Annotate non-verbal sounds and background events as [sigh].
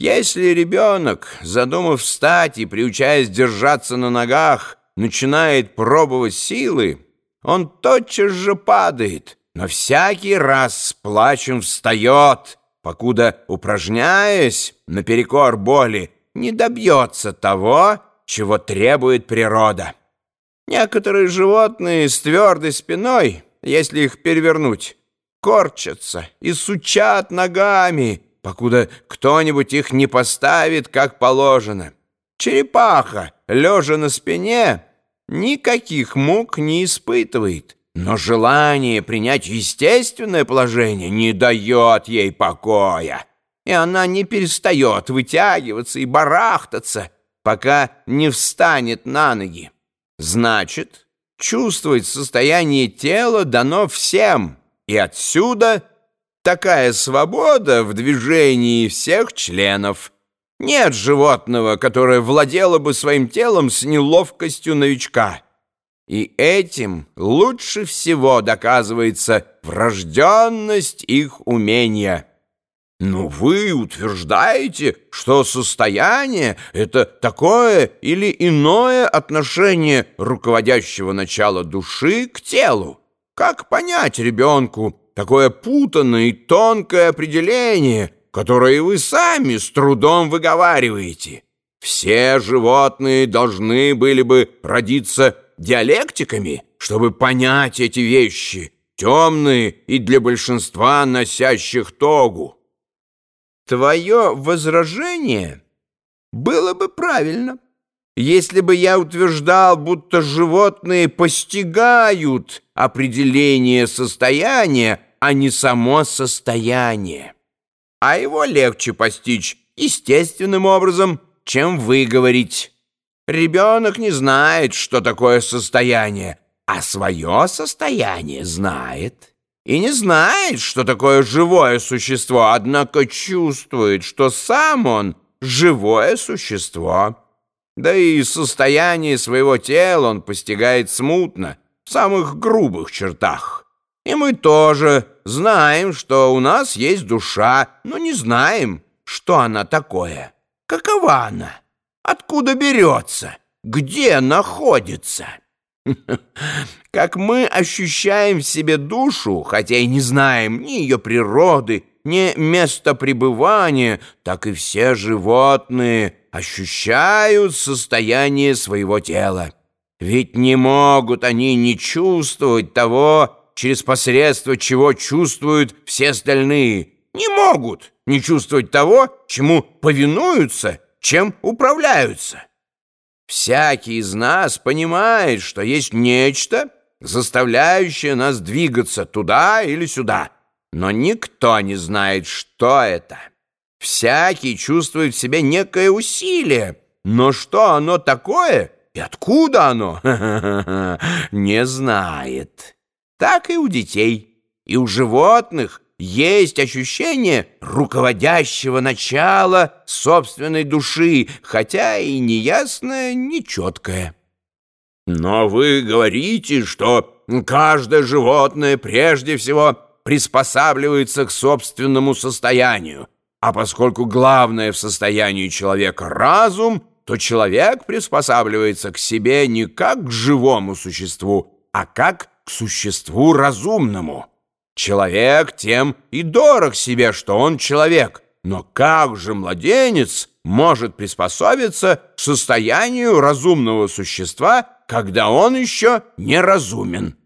Если ребенок, задумав встать и приучаясь держаться на ногах, начинает пробовать силы, он тотчас же падает, но всякий раз с плачем встает, покуда, упражняясь наперекор боли, не добьется того, чего требует природа. Некоторые животные с твердой спиной, если их перевернуть, корчатся и сучат ногами, покуда кто-нибудь их не поставит, как положено. Черепаха, лежа на спине, никаких мук не испытывает, но желание принять естественное положение не дает ей покоя, и она не перестает вытягиваться и барахтаться, пока не встанет на ноги. Значит, чувствовать состояние тела дано всем, и отсюда такая свобода в движении всех членов. Нет животного, которое владело бы своим телом с неловкостью новичка. И этим лучше всего доказывается врожденность их умения. Но вы утверждаете, что состояние — это такое или иное отношение руководящего начала души к телу. Как понять ребенку такое путанное и тонкое определение, которое вы сами с трудом выговариваете? Все животные должны были бы родиться диалектиками, чтобы понять эти вещи, темные и для большинства носящих тогу. Твое возражение было бы правильно, если бы я утверждал, будто животные постигают определение состояния, а не само состояние. А его легче постичь естественным образом, чем выговорить. Ребенок не знает, что такое состояние, а свое состояние знает и не знает, что такое живое существо, однако чувствует, что сам он живое существо. Да и состояние своего тела он постигает смутно, в самых грубых чертах. И мы тоже знаем, что у нас есть душа, но не знаем, что она такое, какова она, откуда берется, где находится». [laughs] Как мы ощущаем в себе душу, хотя и не знаем ни ее природы, ни места пребывания, так и все животные ощущают состояние своего тела. Ведь не могут они не чувствовать того, через посредство чего чувствуют все остальные. Не могут не чувствовать того, чему повинуются, чем управляются. Всякий из нас понимает, что есть нечто, заставляющее нас двигаться туда или сюда, но никто не знает, что это. Всякий чувствует в себе некое усилие, но что оно такое и откуда оно, [laughs] не знает. Так и у детей, и у животных – есть ощущение руководящего начала собственной души, хотя и неясное, нечеткое. Но вы говорите, что каждое животное прежде всего приспосабливается к собственному состоянию, а поскольку главное в состоянии человека разум, то человек приспосабливается к себе не как к живому существу, а как к существу разумному. Человек тем и дорог себе, что он человек. Но как же младенец может приспособиться к состоянию разумного существа, когда он еще неразумен?